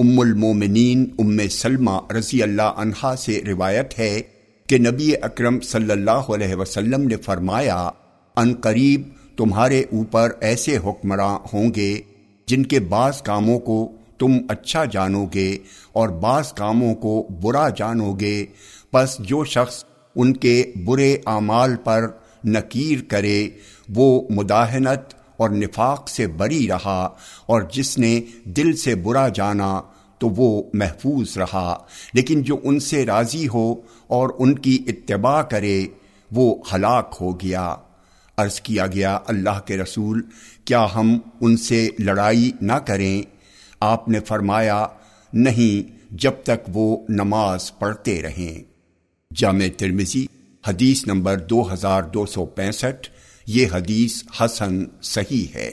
ام المومنین ام سلمہ رضی اللہ عنہا سے روایت ہے کہ نبی اکرم صلی اللہ علیہ وسلم نے فرمایا، ان قریب تمہارے اوپر ایسے حکمراں ہوں گے جن کے بعض کاموں کو تم اچھا جانو گے اور بعض کاموں کو برا جانو گے، پس جو شخص ان کے برے اعمال پر نکیر کرے، وہ مداحنت اور نفاق سے بری رہا اور جس نے دل سے برا جانا تو وہ محفوظ رہا۔ لیکن جو ان سے راضی ہو اور ان کی اتباع کرے، وہ ہلاک ہو گیا۔ عرض کیا گیا، اللہ کے رسول، کیا ہم ان سے لڑائی نہ کریں؟ آپ نے فرمایا، نہیں، جب تک وہ نماز پڑھتے رہیں۔ جامع ترمزی حدیث نمبر دو ہزار دو سو پینسٹھ، یہ حدیث حسن صحیح ہے۔